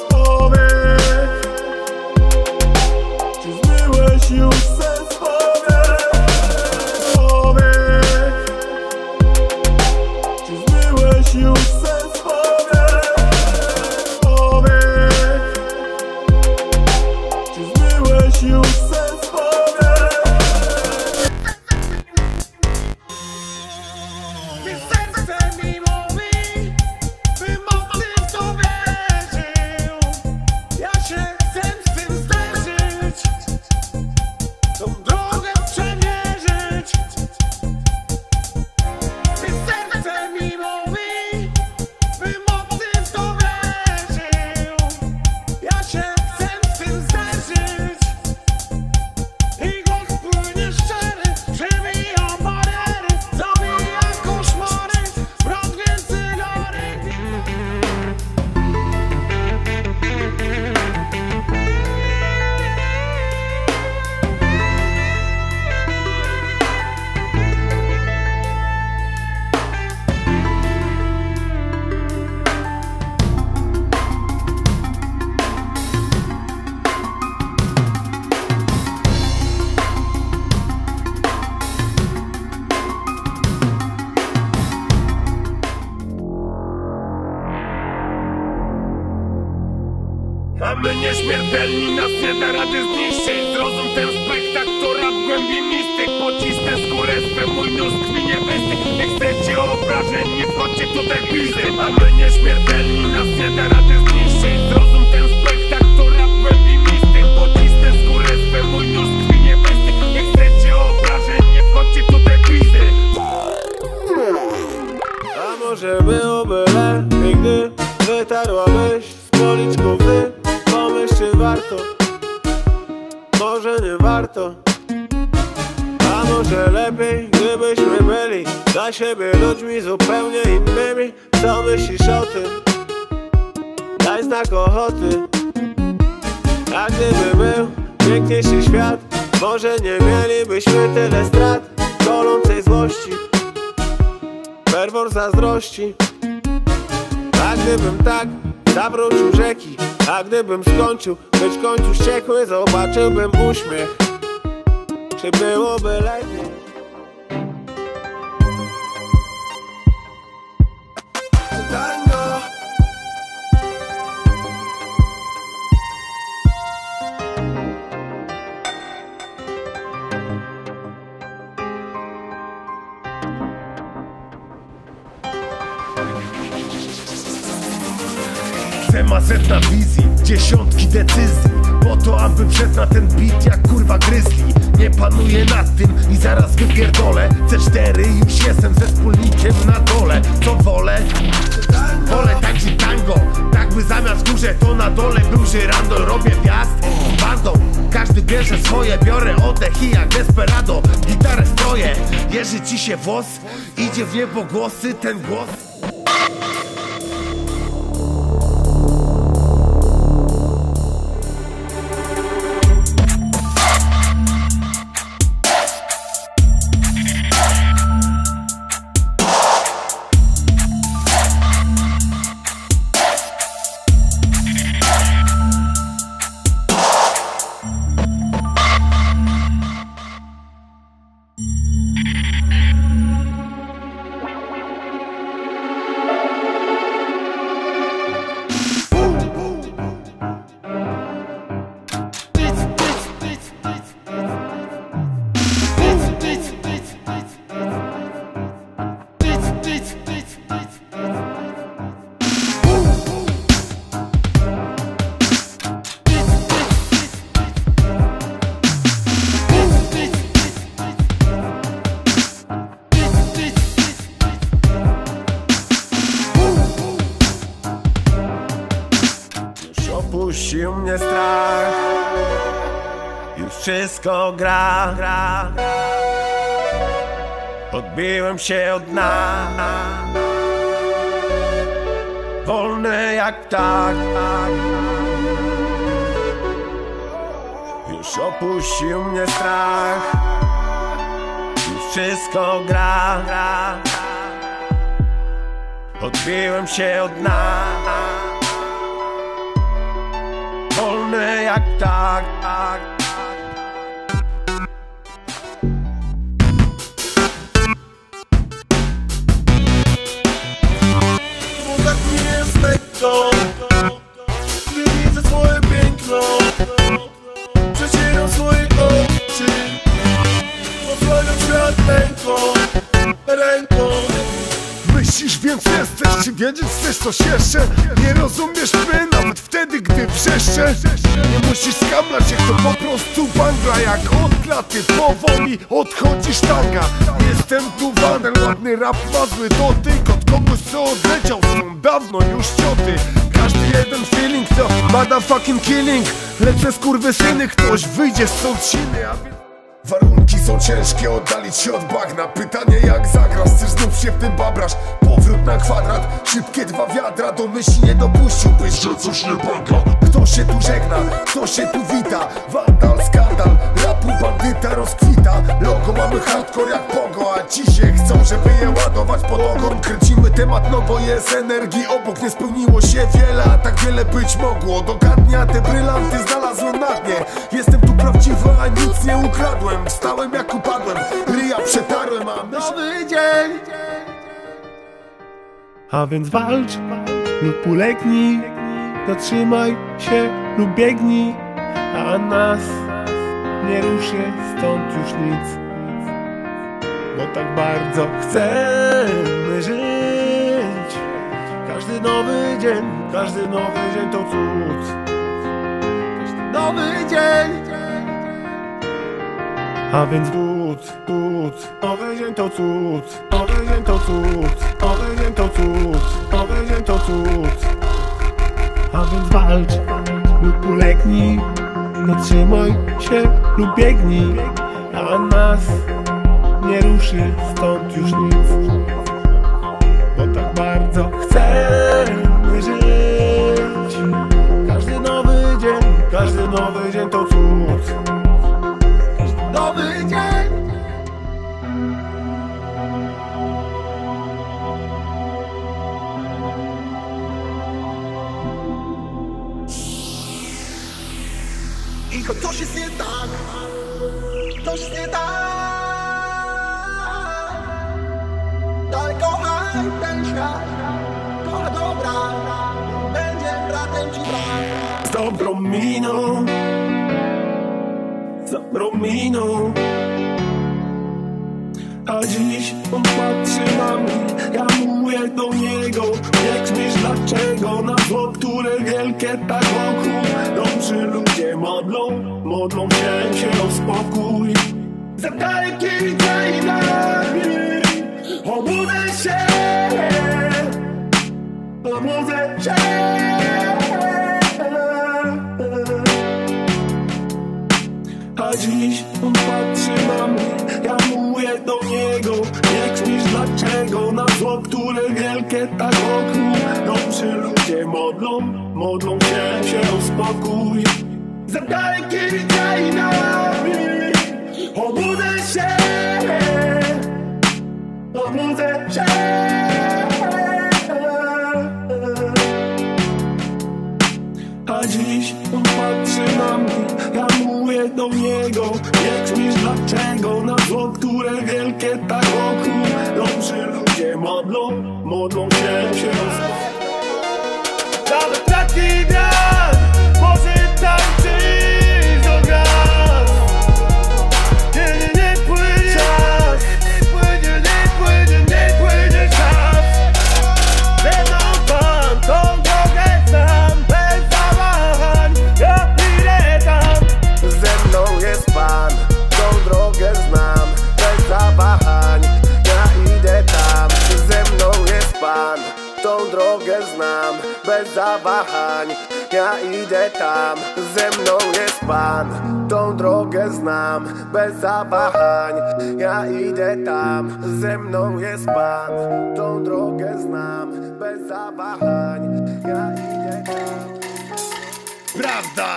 już sen spowiedź Czy zmyłeś już wchodźcie tutaj bliżej A my nieśmiertelni nas nie da rady zniszczyć. Zrozum ten spektaktora w głębi mistyk Pocisnę skórę swe mój nóż tkwinie wysty Nie chcecie obrażeń, nie wchodźcie tutaj bliżej A może byłoby lepiej, gdy wytarłabyś z policzków wy Pomyśl, czy warto, może nie warto może lepiej, gdybyśmy byli dla siebie ludźmi zupełnie innymi. Co myślisz o tym? Daj znak ochoty. A gdyby był piękniejszy świat Może nie mielibyśmy tyle strat. Golącej złości ferwor zazdrości. A gdybym tak zawrócił rzeki A gdybym skończył być w końcu wściekły Zobaczyłbym uśmiech Czy byłoby lepiej? Tango. Temat na wizji, dziesiątki decyzji. Po to, aby wszedł na ten beat jak kurwa gryzli Nie panuję nad tym i zaraz wypierdolę. C4 już jestem ze wspólnikiem na dole. Co wolę? Wolę tańczyć tango. Tak by zamiast górze to na dole był żyrandol Robię wjazd bandą. Każdy bierze swoje, biorę oddech i jak desperado Gitarę stroję, jeży ci się włos Idzie w niebo głosy, ten głos wszystko gra, gra. Odbiłem się od dna Wolny jak ptak Już opuścił mnie strach Już wszystko gra, gra. Odbiłem się od dna jak tak, tak. Lekko Gdy widzę swoje piękno. Przecieram swoje oczy. Osłaniam świat ręką Ręką Myślisz, więc jesteś, czy wiedzieć chcesz coś jeszcze? Nie rozumiesz mnie nawet wtedy, gdy wrzeszcze Nie musisz skamlać, jak to po prostu bangla Jak od klaty powoli odchodzi sztanga Jestem tu wandel, ładny rap ma zły dotyk. Od kogoś, co odleciał stąd dawno już cioty. Każdy jeden feeling to motherfucking killing. Lecz skurwy syny, ktoś wyjdzie stąd silny, a więc... Warunki są ciężkie, oddalić się od bagna. Pytanie jak zagrasz, chcesz znów się w tym babrasz Powrót na kwadrat, szybkie dwa wiadra. Do myśli nie dopuściłbyś, że coś nie pęka Kto się tu żegna, kto się tu wita? Wandal, skandal, rapu bandyta rozkwita. Logo mamy hardcore jak pogo A ci się chcą, żeby je ładować pod ogon. Kręcimy temat, no bo jest energii obok. Nie spełniło się wiele, a tak wiele być mogło. Dogadnie, a te brylanty znalazłem na dnie. Jestem tu prawdziwy, a nic nie ukradłem. Wstałem jak upadłem, ryja przetarłem, a myśl... Nowy dzień. A więc walcz lub ulegnij Zatrzymaj się lub biegnij A nas nie ruszy stąd już nic. Bo tak bardzo chcemy żyć. Każdy nowy dzień, każdy nowy dzień to cud. Każdy nowy dzień. A więc cud, cud, nowy dzień to cud, nowy dzień to cud, nowy dzień to cud, nowy dzień to cud. A więc walcz lub ulegnij, zatrzymaj się lub biegnij, a nas nie ruszy stąd już nic. Bo tak bardzo chcemy żyć. Każdy nowy dzień, każdy nowy dzień to cud. Choć coś jest nie tak. Coś jest nie tak. Dalej kochaj ten świat. Kocha dobra. Będzie bratem ci brat z dobrą miną, z dobrą miną. A dziś on patrzy na mnie, ja mówię do niego Nie kmiesz dlaczego? Na zło, które wielkie tak wokół. Dobrzy ludzie modlą, modlą się, się o spokój Za daleki dzień nami, obudzę się. Obudzę się. Dziś on patrzy na mnie, do niego. Nie kmisz dlaczego na zło, które wielkie tak wokół Dobrzy ludzie modlą, modlą się, się o spokój Za daleki dzień nami, obudzę się. Obudzę się. A dziś on patrzy na mnie, ja mówię do niego Kmisz dlaczego na zło, które wielkie tak wokół Dobrzy ludzie modlą, modlą się, się tam Ze mną jest Pan Tą drogę znam Bez zawahań. Ja idę tam Ze mną jest Pan Tą drogę znam Bez zawahań. Ja idę tam. Prawda,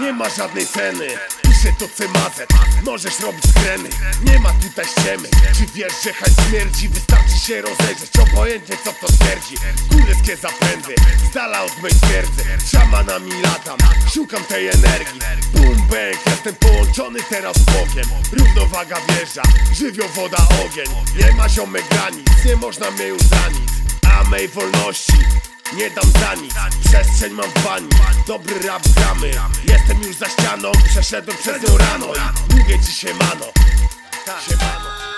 nie ma żadnej ceny. Pisze to CMZ, możesz robić skreny Nie ma tutaj ściemy. Czy wiesz, że hajs śmierdzi? Wystarczy się rozejrzeć Obojętnie co to twierdzi Kureckie zapędy Z od mej twierdzy. Szamanami latam Szukam tej energii. Boom bang Jestem połączony teraz z Bogiem. Równowaga wjeżdża Żywioł, woda, ogień. Nie ma ziomek granic Nie można mnie już za nic. A mej wolności nie dam za nic, przestrzeń mam w bani Dobry rap gramy, jestem już za ścianą Przeszedłem przez nią rano. I mówię ci siemano. Siemano